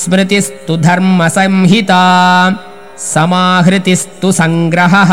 स्मृतिस्तु धर्मसंहिता समाहृतिस्तु सङ्ग्रहः